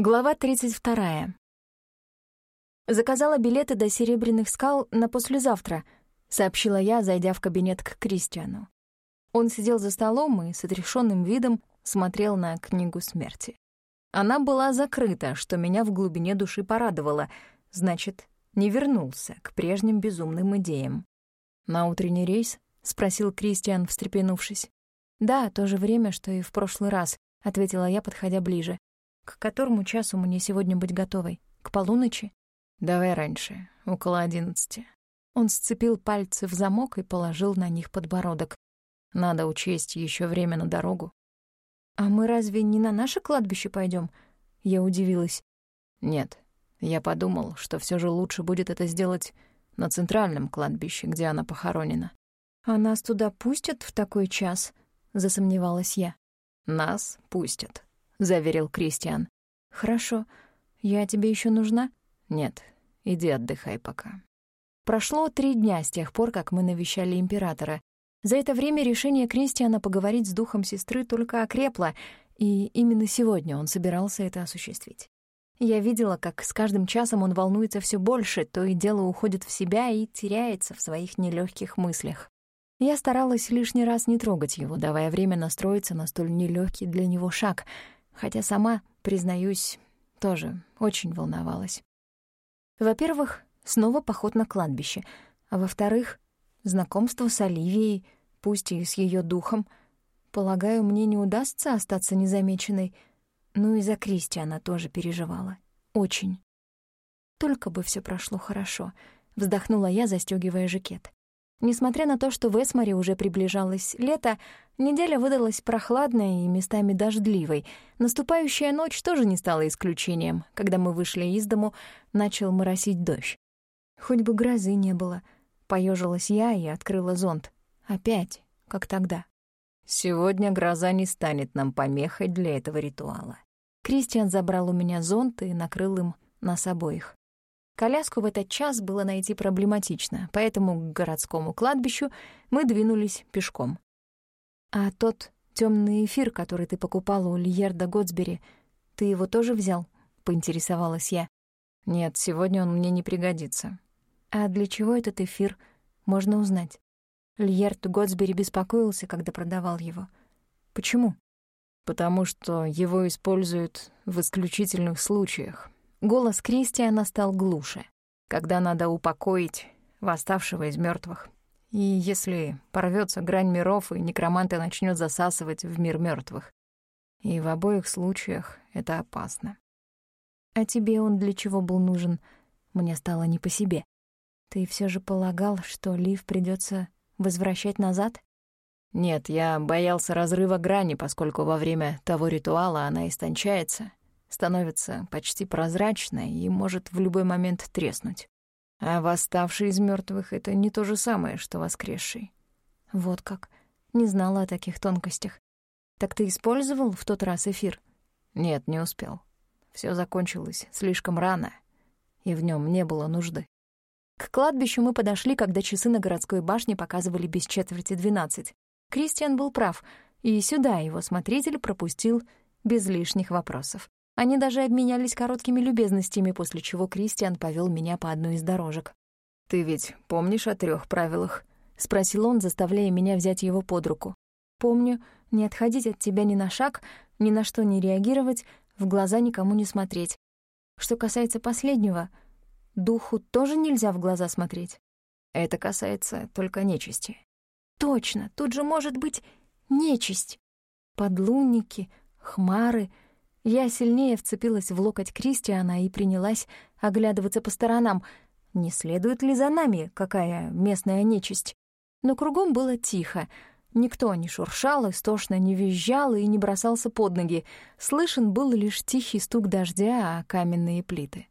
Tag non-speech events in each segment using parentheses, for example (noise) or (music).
Глава 32. «Заказала билеты до Серебряных скал на послезавтра», — сообщила я, зайдя в кабинет к Кристиану. Он сидел за столом и с отрешенным видом смотрел на книгу смерти. Она была закрыта, что меня в глубине души порадовало, значит, не вернулся к прежним безумным идеям. «На утренний рейс?» — спросил Кристиан, встрепенувшись. «Да, то же время, что и в прошлый раз», — ответила я, подходя ближе. К которому часу мне сегодня быть готовой? К полуночи? Давай раньше, около одиннадцати. Он сцепил пальцы в замок и положил на них подбородок. Надо учесть еще время на дорогу. А мы разве не на наше кладбище пойдем? Я удивилась. Нет, я подумал, что все же лучше будет это сделать на центральном кладбище, где она похоронена. А нас туда пустят в такой час? Засомневалась я. Нас пустят. — заверил Кристиан. «Хорошо. Я тебе еще нужна?» «Нет, иди отдыхай пока». Прошло три дня с тех пор, как мы навещали императора. За это время решение Кристиана поговорить с духом сестры только окрепло, и именно сегодня он собирался это осуществить. Я видела, как с каждым часом он волнуется все больше, то и дело уходит в себя и теряется в своих нелегких мыслях. Я старалась лишний раз не трогать его, давая время настроиться на столь нелегкий для него шаг — хотя сама, признаюсь, тоже очень волновалась. Во-первых, снова поход на кладбище, а во-вторых, знакомство с Оливией, пусть и с ее духом. Полагаю, мне не удастся остаться незамеченной. Ну и за Кристи она тоже переживала. Очень. Только бы все прошло хорошо, вздохнула я, застегивая жакет. Несмотря на то, что в Эсморе уже приближалось лето, неделя выдалась прохладной и местами дождливой. Наступающая ночь тоже не стала исключением. Когда мы вышли из дому, начал моросить дождь. Хоть бы грозы не было. Поежилась я и открыла зонт. Опять, как тогда. Сегодня гроза не станет нам помехой для этого ритуала. Кристиан забрал у меня зонт и накрыл им нас обоих. Коляску в этот час было найти проблематично, поэтому к городскому кладбищу мы двинулись пешком. «А тот темный эфир, который ты покупала у Льерда Готсбери, ты его тоже взял?» — поинтересовалась я. «Нет, сегодня он мне не пригодится». «А для чего этот эфир? Можно узнать». Льерд Готсбери беспокоился, когда продавал его. «Почему?» «Потому что его используют в исключительных случаях», Голос Кристиана стал глуше, когда надо упокоить восставшего из мертвых. И если порвется грань миров, и некроманта начнет засасывать в мир мертвых. И в обоих случаях это опасно. А тебе он для чего был нужен? Мне стало не по себе. Ты все же полагал, что Лив придется возвращать назад? Нет, я боялся разрыва грани, поскольку во время того ритуала она истончается, становится почти прозрачной и может в любой момент треснуть. А восставший из мертвых это не то же самое, что воскресший. Вот как. Не знала о таких тонкостях. Так ты использовал в тот раз эфир? Нет, не успел. Все закончилось слишком рано, и в нем не было нужды. К кладбищу мы подошли, когда часы на городской башне показывали без четверти двенадцать. Кристиан был прав, и сюда его смотритель пропустил без лишних вопросов. Они даже обменялись короткими любезностями, после чего Кристиан повел меня по одной из дорожек. «Ты ведь помнишь о трех правилах?» — спросил он, заставляя меня взять его под руку. «Помню, не отходить от тебя ни на шаг, ни на что не реагировать, в глаза никому не смотреть. Что касается последнего, духу тоже нельзя в глаза смотреть. Это касается только нечисти». «Точно, тут же может быть нечисть. Подлунники, хмары — я сильнее вцепилась в локоть Кристиана и принялась оглядываться по сторонам. Не следует ли за нами какая местная нечисть? Но кругом было тихо. Никто не шуршал, истошно не визжал и не бросался под ноги. Слышен был лишь тихий стук дождя о каменные плиты.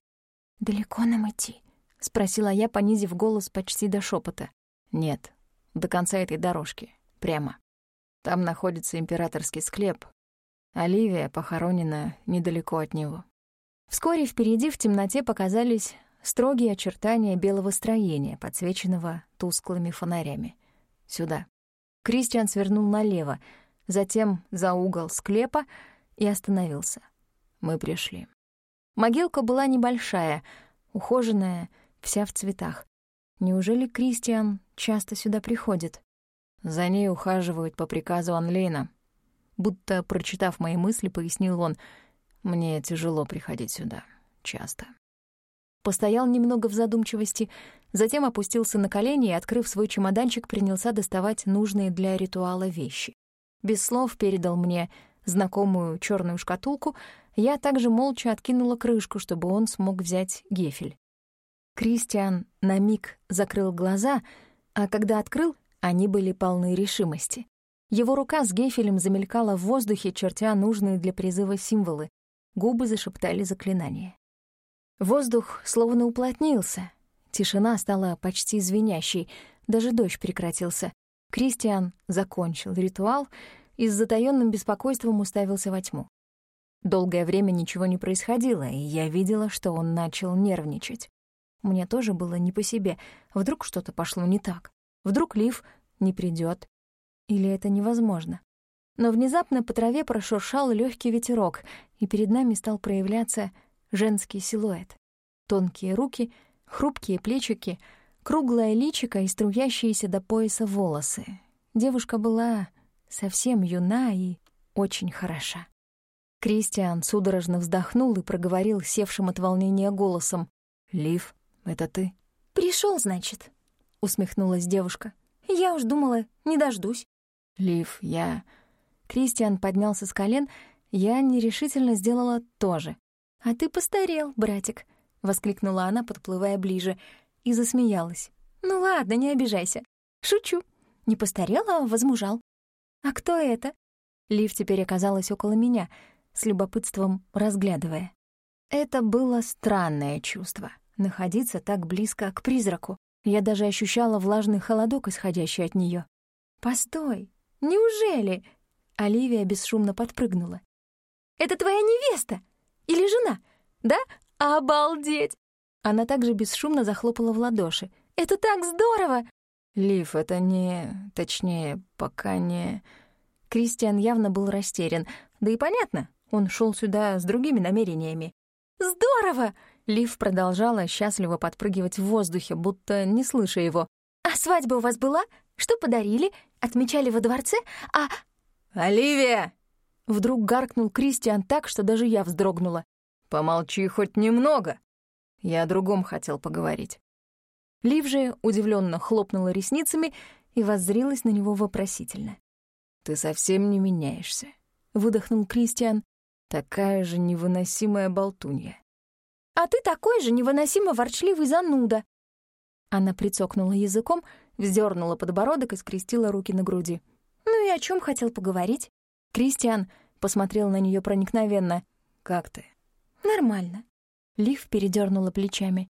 «Далеко нам идти?» — спросила я, понизив голос почти до шепота. «Нет, до конца этой дорожки. Прямо. Там находится императорский склеп, Оливия похоронена недалеко от него. Вскоре впереди в темноте показались строгие очертания белого строения, подсвеченного тусклыми фонарями. Сюда. Кристиан свернул налево, затем за угол склепа и остановился. Мы пришли. Могилка была небольшая, ухоженная, вся в цветах. Неужели Кристиан часто сюда приходит? За ней ухаживают по приказу Анлейна. Будто, прочитав мои мысли, пояснил он, «Мне тяжело приходить сюда. Часто». Постоял немного в задумчивости, затем опустился на колени и, открыв свой чемоданчик, принялся доставать нужные для ритуала вещи. Без слов передал мне знакомую черную шкатулку, я также молча откинула крышку, чтобы он смог взять гефель. Кристиан на миг закрыл глаза, а когда открыл, они были полны решимости. Его рука с гефелем замелькала в воздухе, чертя нужные для призыва символы. Губы зашептали заклинание. Воздух словно уплотнился. Тишина стала почти звенящей, даже дождь прекратился. Кристиан закончил ритуал и с затаённым беспокойством уставился во тьму. Долгое время ничего не происходило, и я видела, что он начал нервничать. Мне тоже было не по себе. Вдруг что-то пошло не так. Вдруг Лив не придёт. Или это невозможно. Но внезапно по траве прошуршал лёгкий ветерок, и перед нами стал проявляться женский силуэт. Тонкие руки, хрупкие плечики, круглое личико и струящиеся до пояса волосы. Девушка была совсем юна и очень хороша. Кристиан судорожно вздохнул и проговорил севшим от волнения голосом. «Лив, это ты?» Пришел, значит», — усмехнулась девушка. «Я уж думала, не дождусь». «Лив, я...» Кристиан поднялся с колен, я нерешительно сделала то же. «А ты постарел, братик», — воскликнула она, подплывая ближе, и засмеялась. «Ну ладно, не обижайся. Шучу. Не постарел, а возмужал. А кто это?» Лив теперь оказалась около меня, с любопытством разглядывая. Это было странное чувство — находиться так близко к призраку. Я даже ощущала влажный холодок, исходящий от нее. «Постой, неужели?» Оливия бесшумно подпрыгнула. «Это твоя невеста? Или жена? Да? Обалдеть!» Она также бесшумно захлопала в ладоши. «Это так здорово!» «Лив, это не... Точнее, пока не...» Кристиан явно был растерян. Да и понятно, он шел сюда с другими намерениями. «Здорово!» Лив продолжала счастливо подпрыгивать в воздухе, будто не слыша его. «А свадьба у вас была? Что подарили? Отмечали во дворце? А...» «Оливия!» Вдруг гаркнул Кристиан так, что даже я вздрогнула. «Помолчи хоть немного. Я о другом хотел поговорить». Лив же удивленно хлопнула ресницами и воззрилась на него вопросительно. «Ты совсем не меняешься», — выдохнул Кристиан. «Такая же невыносимая болтунья». «А ты такой же невыносимо ворчливый зануда». Она прицокнула языком, вздернула подбородок и скрестила руки на груди. «Ну и о чем хотел поговорить?» Кристиан посмотрел на нее проникновенно. «Как ты?» «Нормально». Лив передернула плечами.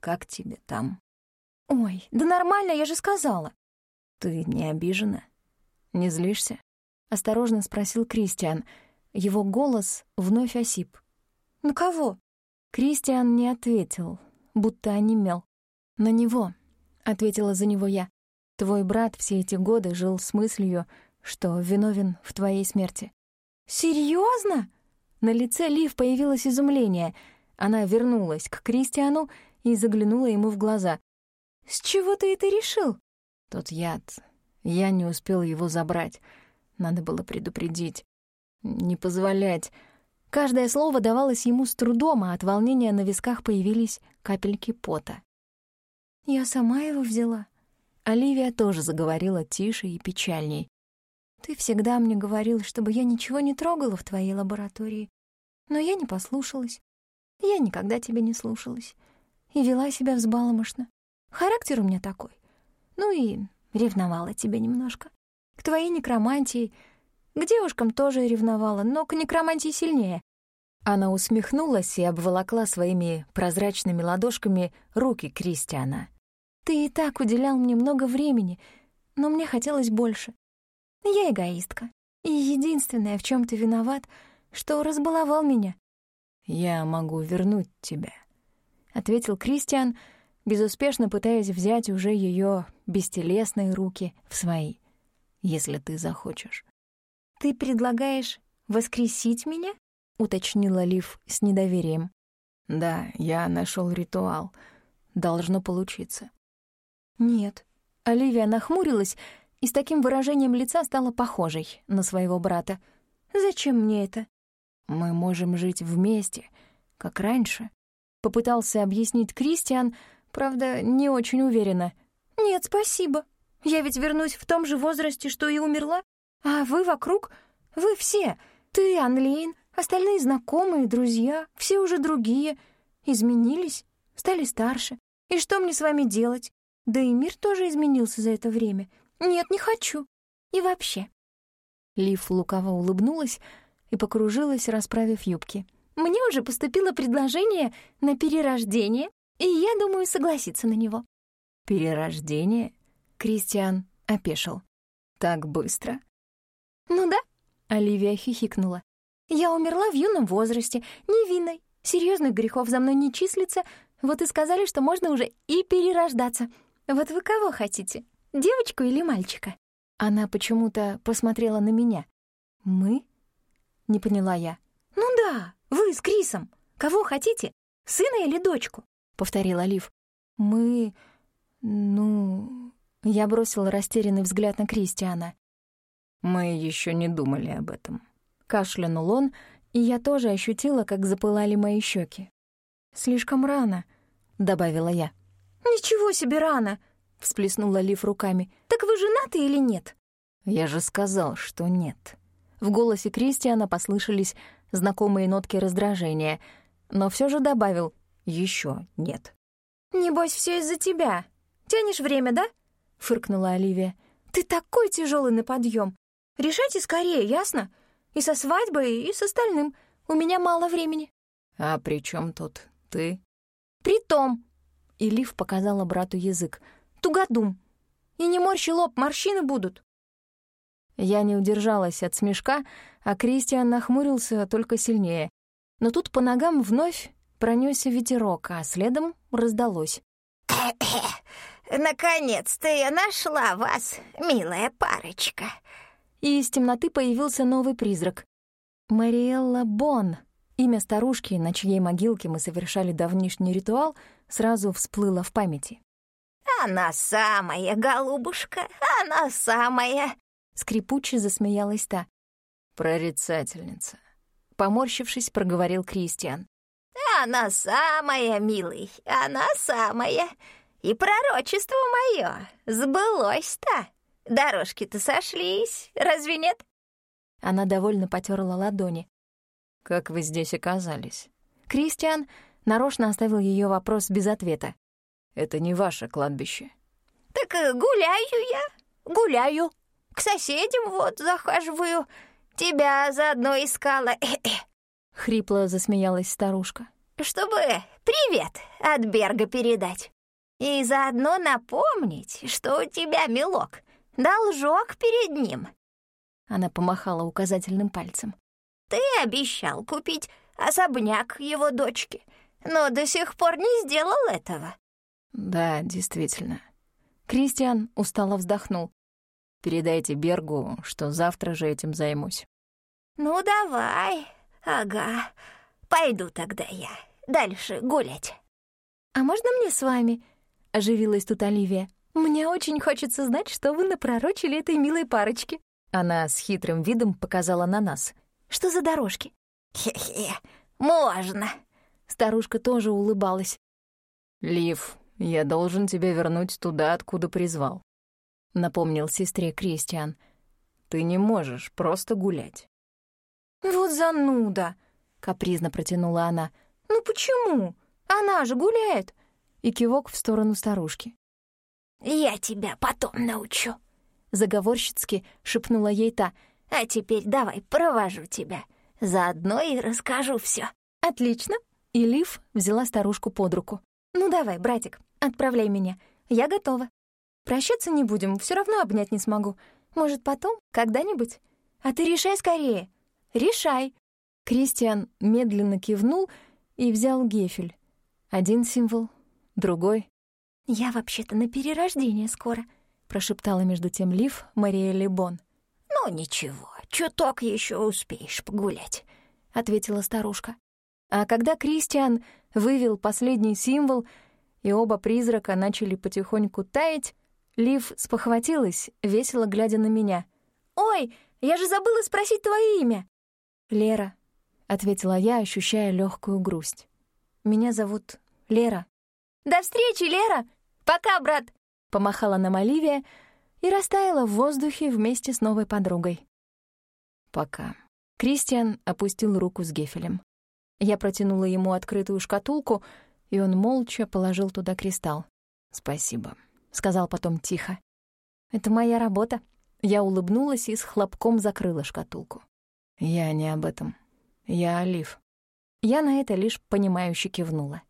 «Как тебе там?» «Ой, да нормально, я же сказала». «Ты не обижена? Не злишься?» — осторожно спросил Кристиан. Его голос вновь осип. «На кого?» Кристиан не ответил, будто онемел. «На него», — ответила за него я. «Твой брат все эти годы жил с мыслью, что виновен в твоей смерти». «Серьезно?» На лице Лив появилось изумление. Она вернулась к Кристиану и заглянула ему в глаза. «С чего ты это решил?» «Тот яд. Я не успел его забрать. Надо было предупредить. Не позволять». Каждое слово давалось ему с трудом, а от волнения на висках появились капельки пота. «Я сама его взяла». Оливия тоже заговорила тише и печальней. «Ты всегда мне говорил, чтобы я ничего не трогала в твоей лаборатории. Но я не послушалась. Я никогда тебя не слушалась. И вела себя взбаломошно. Характер у меня такой. Ну и ревновала тебя немножко. К твоей некромантии. К девушкам тоже ревновала, но к некромантии сильнее. Она усмехнулась и обволокла своими прозрачными ладошками руки Кристиана. «Ты и так уделял мне много времени, но мне хотелось больше. Я эгоистка, и единственное, в чем ты виноват, что разбаловал меня». «Я могу вернуть тебя», — ответил Кристиан, — безуспешно пытаясь взять уже ее бестелесные руки в свои, если ты захочешь. «Ты предлагаешь воскресить меня?» — уточнила Лив с недоверием. Да, я нашел ритуал. Должно получиться. Нет. Оливия нахмурилась и с таким выражением лица стала похожей на своего брата. Зачем мне это? Мы можем жить вместе, как раньше. Попытался объяснить Кристиан, правда, не очень уверенно. Нет, спасибо. Я ведь вернусь в том же возрасте, что и умерла. А вы вокруг, вы все, ты, Анлейн, остальные знакомые, друзья, все уже другие, изменились, стали старше. И что мне с вами делать? Да и мир тоже изменился за это время. Нет, не хочу. И вообще. Лив лукаво улыбнулась и покружилась, расправив юбки. Мне уже поступило предложение на перерождение, и я думаю согласиться на него. Перерождение? Кристиан опешил. Так быстро? Ну да, Оливия хихикнула. Я умерла в юном возрасте, невинной. Серьезных грехов за мной не числится, вот и сказали, что можно уже и перерождаться. Вот вы кого хотите, девочку или мальчика?» Она почему-то посмотрела на меня. «Мы?» — не поняла я. «Ну да, вы с Крисом. Кого хотите, сына или дочку?» — повторила Лив. «Мы... ну...» Я бросила растерянный взгляд на Кристиана. «Мы еще не думали об этом». Кашлянул он, и я тоже ощутила, как запылали мои щеки. «Слишком рано», — добавила я. «Ничего себе рано!» — всплеснула Лив руками. «Так вы женаты или нет?» «Я же сказал, что нет». В голосе Кристиана послышались знакомые нотки раздражения, но все же добавил еще нет». «Небось, все из-за тебя. Тянешь время, да?» — фыркнула Оливия. «Ты такой тяжелый на подъем. Решайте скорее, ясно? И со свадьбой, и с остальным. У меня мало времени». «А при чем тут ты?» «Притом», — и Лив показала брату язык, «тугодум. И не морщи лоб, морщины будут». Я не удержалась от смешка, а Кристиан нахмурился только сильнее. Но тут по ногам вновь пронесся ветерок, а следом раздалось. (coughs) «Наконец-то я нашла вас, милая парочка!» И из темноты появился новый призрак. Мариэлла Бон, имя старушки, на чьей могилке мы совершали давнишний ритуал, сразу всплыло в памяти. «Она самая, голубушка, она самая!» Скрипуче засмеялась та. «Прорицательница», — поморщившись, проговорил Кристиан. «Она самая, милый, она самая!» И пророчество мое сбылось-то. Дорожки-то сошлись, разве нет? Она довольно потерла ладони. «Как вы здесь оказались?» Кристиан нарочно оставил ее вопрос без ответа. «Это не ваше кладбище». «Так гуляю я, гуляю. К соседям вот захаживаю. Тебя заодно искала». Хрипло засмеялась старушка. «Чтобы привет от Берга передать». И заодно напомнить, что у тебя, милок, должок перед ним. Она помахала указательным пальцем. Ты обещал купить особняк его дочки, но до сих пор не сделал этого. Да, действительно. Кристиан устало вздохнул. Передайте Бергу, что завтра же этим займусь. Ну, давай. Ага. Пойду тогда я дальше гулять. А можно мне с вами? оживилась тут Оливия. «Мне очень хочется знать, что вы напророчили этой милой парочке». Она с хитрым видом показала на нас. «Что за дорожки?» «Хе-хе, можно». Старушка тоже улыбалась. «Лив, я должен тебя вернуть туда, откуда призвал», — напомнил сестре Кристиан. «Ты не можешь просто гулять». «Вот зануда», — капризно протянула она. «Ну почему? Она же гуляет и кивок в сторону старушки. «Я тебя потом научу», — заговорщицки шепнула ей та. «А теперь давай провожу тебя. Заодно и расскажу все. «Отлично». И Лив взяла старушку под руку. «Ну давай, братик, отправляй меня. Я готова. Прощаться не будем, все равно обнять не смогу. Может, потом, когда-нибудь? А ты решай скорее. Решай». Кристиан медленно кивнул и взял гефель. Один символ, другой. «Я вообще-то на перерождение скоро», — прошептала между тем Лив Мария Лебон. «Ну ничего, чуток еще успеешь погулять», — ответила старушка. А когда Кристиан вывел последний символ, и оба призрака начали потихоньку таять, Лив спохватилась, весело глядя на меня. «Ой, я же забыла спросить твое имя!» «Лера», — ответила я, ощущая легкую грусть. «Меня зовут Лера». «До встречи, Лера! Пока, брат!» — помахала нам Оливия и растаяла в воздухе вместе с новой подругой. «Пока». Кристиан опустил руку с гефелем. Я протянула ему открытую шкатулку, и он молча положил туда кристалл. «Спасибо», — сказал потом тихо. «Это моя работа». Я улыбнулась и с хлопком закрыла шкатулку. «Я не об этом. Я Олив». Я на это лишь понимающе кивнула.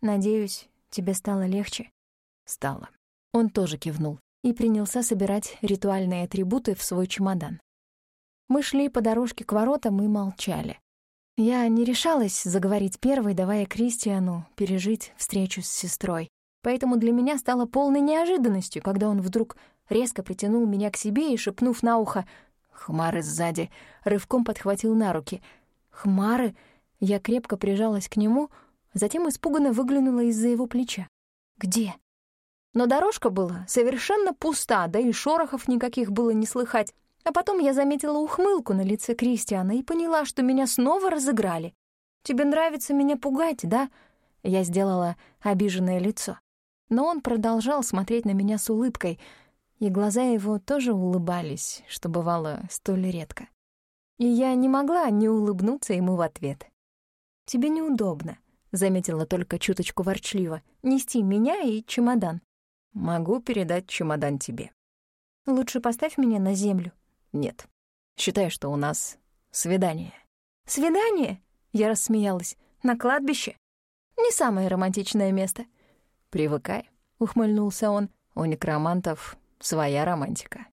«Надеюсь, тебе стало легче?» «Стало». Он тоже кивнул и принялся собирать ритуальные атрибуты в свой чемодан. Мы шли по дорожке к воротам и молчали. Я не решалась заговорить первой, давая Кристиану пережить встречу с сестрой. Поэтому для меня стало полной неожиданностью, когда он вдруг резко притянул меня к себе и, шепнув на ухо «Хмары сзади», рывком подхватил на руки. «Хмары?» Я крепко прижалась к нему, затем испуганно выглянула из-за его плеча. «Где?» Но дорожка была совершенно пуста, да и шорохов никаких было не слыхать. А потом я заметила ухмылку на лице Кристиана и поняла, что меня снова разыграли. «Тебе нравится меня пугать, да?» Я сделала обиженное лицо. Но он продолжал смотреть на меня с улыбкой, и глаза его тоже улыбались, что бывало столь редко. И я не могла не улыбнуться ему в ответ. «Тебе неудобно», — заметила только чуточку ворчливо, «нести меня и чемодан». «Могу передать чемодан тебе». «Лучше поставь меня на землю», нет. Считай, что у нас свидание. Свидание? Я рассмеялась. На кладбище? Не самое романтичное место. Привыкай, ухмыльнулся он. У некромантов своя романтика.